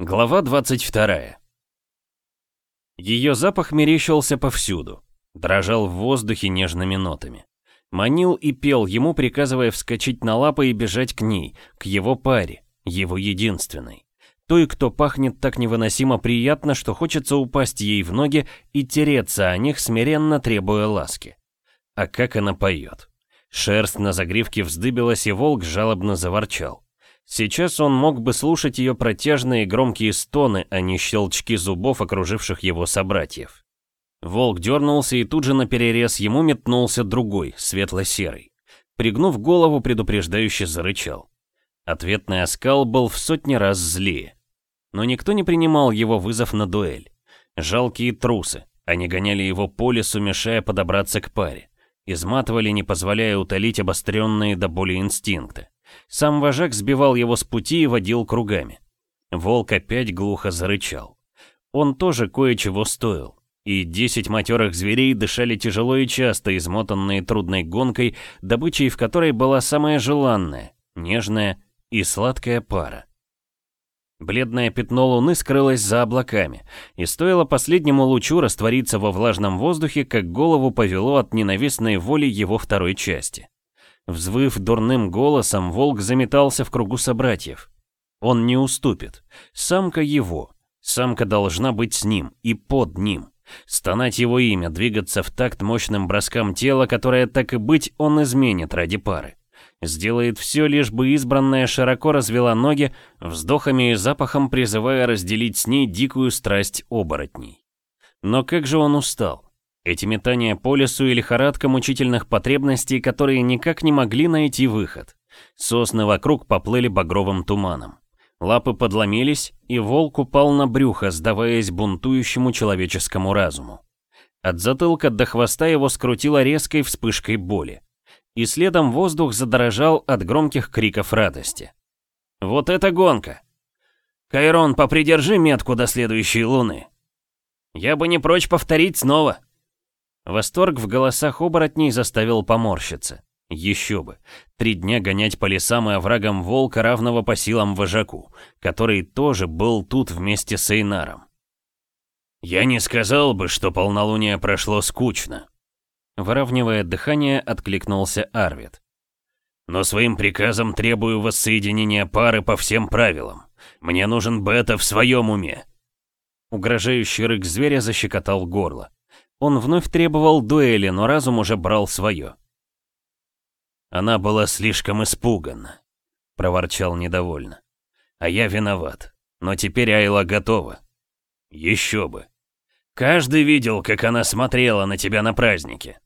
Глава 22. Ее запах мерещился повсюду, дрожал в воздухе нежными нотами. Манил и пел ему, приказывая вскочить на лапы и бежать к ней, к его паре, его единственной. Той, кто пахнет так невыносимо приятно, что хочется упасть ей в ноги и тереться о них, смиренно требуя ласки. А как она поет. Шерсть на загривке вздыбилась, и волк жалобно заворчал. Сейчас он мог бы слушать ее протяжные громкие стоны, а не щелчки зубов, окруживших его собратьев. Волк дернулся, и тут же на перерез ему метнулся другой, светло-серый. Пригнув голову, предупреждающе зарычал. Ответный оскал был в сотни раз злее. Но никто не принимал его вызов на дуэль. Жалкие трусы, они гоняли его по лесу, мешая подобраться к паре. Изматывали, не позволяя утолить обостренные до боли инстинкты. Сам вожак сбивал его с пути и водил кругами. Волк опять глухо зарычал. Он тоже кое-чего стоил. И десять матерых зверей дышали тяжело и часто, измотанные трудной гонкой, добычей в которой была самая желанная, нежная и сладкая пара. Бледное пятно луны скрылось за облаками, и стоило последнему лучу раствориться во влажном воздухе, как голову повело от ненавистной воли его второй части. Взвыв дурным голосом, волк заметался в кругу собратьев. Он не уступит. Самка его. Самка должна быть с ним и под ним. Стонать его имя, двигаться в такт мощным броскам тела, которое, так и быть, он изменит ради пары. Сделает все, лишь бы избранная широко развела ноги, вздохами и запахом призывая разделить с ней дикую страсть оборотней. Но как же он устал. Эти метания по лесу и лихорадка мучительных потребностей, которые никак не могли найти выход. Сосны вокруг поплыли багровым туманом. Лапы подломились, и волк упал на брюхо, сдаваясь бунтующему человеческому разуму. От затылка до хвоста его скрутило резкой вспышкой боли. И следом воздух задорожал от громких криков радости. «Вот это гонка! Кайрон, попридержи метку до следующей луны!» «Я бы не прочь повторить снова!» Восторг в голосах оборотней заставил поморщиться. Еще бы. Три дня гонять по лесам и оврагам волка, равного по силам вожаку, который тоже был тут вместе с Эйнаром. «Я не сказал бы, что полнолуние прошло скучно», — выравнивая дыхание, откликнулся Арвид. «Но своим приказом требую воссоединения пары по всем правилам. Мне нужен Бета в своем уме». Угрожающий рык зверя защекотал горло. Он вновь требовал дуэли, но разум уже брал свое. «Она была слишком испугана», — проворчал недовольно. «А я виноват. Но теперь Айла готова. Еще бы. Каждый видел, как она смотрела на тебя на празднике.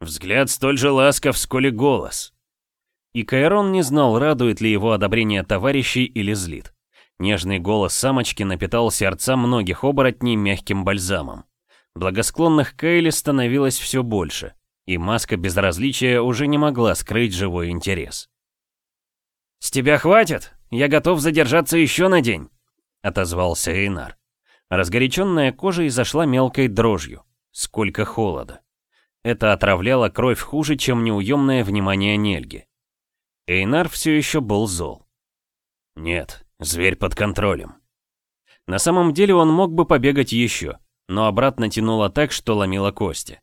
Взгляд столь же ласков, сколь и голос». И Кайрон не знал, радует ли его одобрение товарищей или злит. Нежный голос самочки напитал сердца многих оборотней мягким бальзамом. Благосклонных Кейли становилось все больше, и маска безразличия уже не могла скрыть живой интерес. «С тебя хватит? Я готов задержаться еще на день», — отозвался Эйнар. Разгоряченная кожа изошла мелкой дрожью. Сколько холода. Это отравляло кровь хуже, чем неуемное внимание Нельги. Эйнар все еще был зол. Нет, зверь под контролем. На самом деле он мог бы побегать еще, но обратно тянуло так, что ломило кости.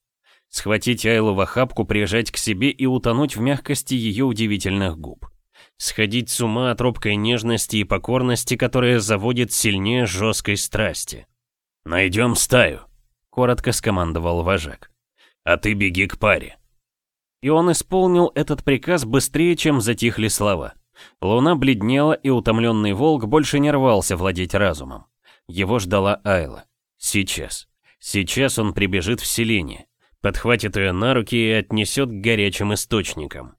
Схватить Айлу в охапку, прижать к себе и утонуть в мягкости ее удивительных губ. Сходить с ума от робкой нежности и покорности, которая заводит сильнее жесткой страсти. «Найдем стаю», — коротко скомандовал вожак. «А ты беги к паре». И он исполнил этот приказ быстрее, чем затихли слова. Луна бледнела, и утомленный волк больше не рвался владеть разумом. Его ждала Айла. Сейчас. Сейчас он прибежит в селение, подхватит ее на руки и отнесет к горячим источникам.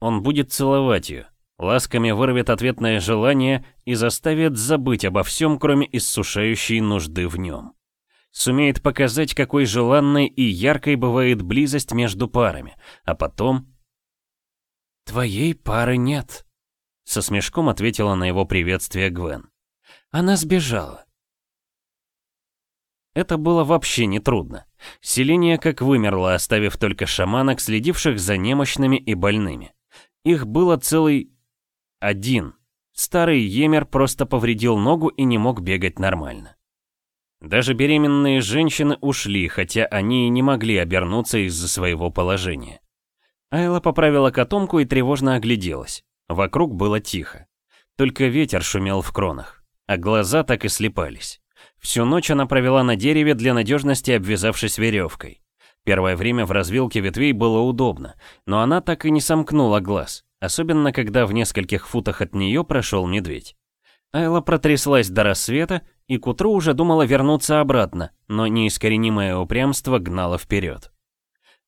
Он будет целовать ее, ласками вырвет ответное желание и заставит забыть обо всем, кроме иссушающей нужды в нем. Сумеет показать, какой желанной и яркой бывает близость между парами, а потом... «Твоей пары нет», — со смешком ответила на его приветствие Гвен. «Она сбежала. Это было вообще не трудно. Селение как вымерло, оставив только шаманок, следивших за немощными и больными. Их было целый... один. старый Емер просто повредил ногу и не мог бегать нормально. Даже беременные женщины ушли, хотя они и не могли обернуться из-за своего положения. Айла поправила котомку и тревожно огляделась. Вокруг было тихо. Только ветер шумел в кронах, а глаза так и слепались. Всю ночь она провела на дереве для надежности, обвязавшись веревкой. Первое время в развилке ветвей было удобно, но она так и не сомкнула глаз, особенно когда в нескольких футах от нее прошел медведь. Айла протряслась до рассвета и к утру уже думала вернуться обратно, но неискоренимое упрямство гнало вперед.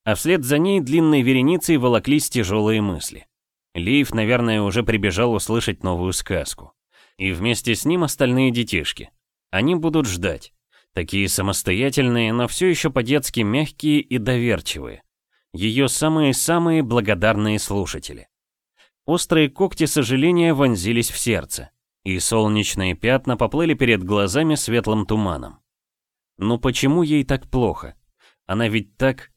А вслед за ней длинной вереницей волоклись тяжелые мысли. Лейв, наверное, уже прибежал услышать новую сказку. И вместе с ним остальные детишки. Они будут ждать. Такие самостоятельные, но все еще по-детски мягкие и доверчивые. Ее самые-самые благодарные слушатели. Острые когти сожаления вонзились в сердце, и солнечные пятна поплыли перед глазами светлым туманом. Но почему ей так плохо? Она ведь так...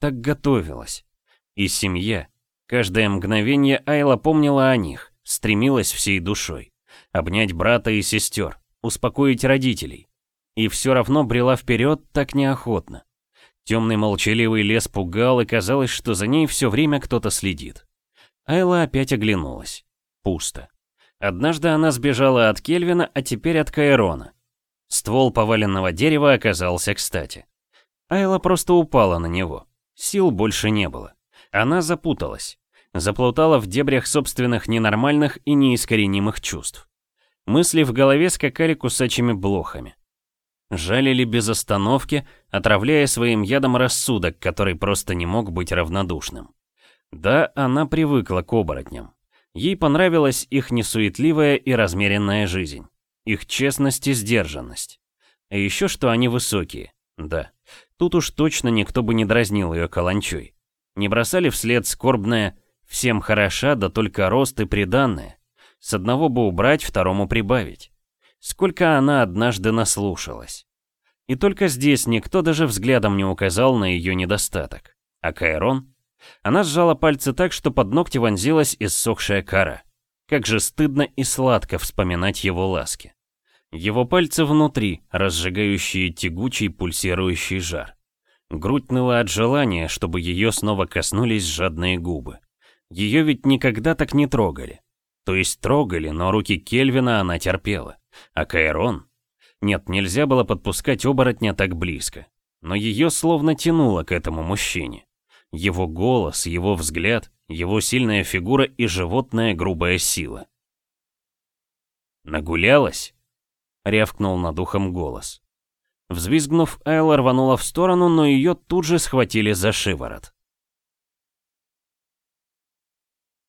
так готовилась. И семья. Каждое мгновение Айла помнила о них, стремилась всей душой. Обнять брата и сестер, успокоить родителей. И все равно брела вперед так неохотно. Темный молчаливый лес пугал, и казалось, что за ней все время кто-то следит. Айла опять оглянулась. Пусто. Однажды она сбежала от Кельвина, а теперь от Кайрона. Ствол поваленного дерева оказался кстати. Айла просто упала на него. Сил больше не было. Она запуталась. Заплутала в дебрях собственных ненормальных и неискоренимых чувств. Мысли в голове скакали кусачими блохами. Жалили без остановки, отравляя своим ядом рассудок, который просто не мог быть равнодушным. Да, она привыкла к оборотням. Ей понравилась их несуетливая и размеренная жизнь, их честность и сдержанность. А еще что они высокие. Да, тут уж точно никто бы не дразнил ее каланчой. Не бросали вслед скорбное «всем хороша, да только рост и приданное». С одного бы убрать, второму прибавить. Сколько она однажды наслушалась. И только здесь никто даже взглядом не указал на ее недостаток. А Кайрон? Она сжала пальцы так, что под ногти вонзилась иссохшая кора. Как же стыдно и сладко вспоминать его ласки. Его пальцы внутри, разжигающие тягучий пульсирующий жар. Грудь ныла от желания, чтобы ее снова коснулись жадные губы. Ее ведь никогда так не трогали. То есть трогали, но руки Кельвина она терпела. А Кайрон? Нет, нельзя было подпускать оборотня так близко. Но ее словно тянуло к этому мужчине. Его голос, его взгляд, его сильная фигура и животная грубая сила. «Нагулялась?» — рявкнул над ухом голос. Взвизгнув, Айла рванула в сторону, но ее тут же схватили за шиворот.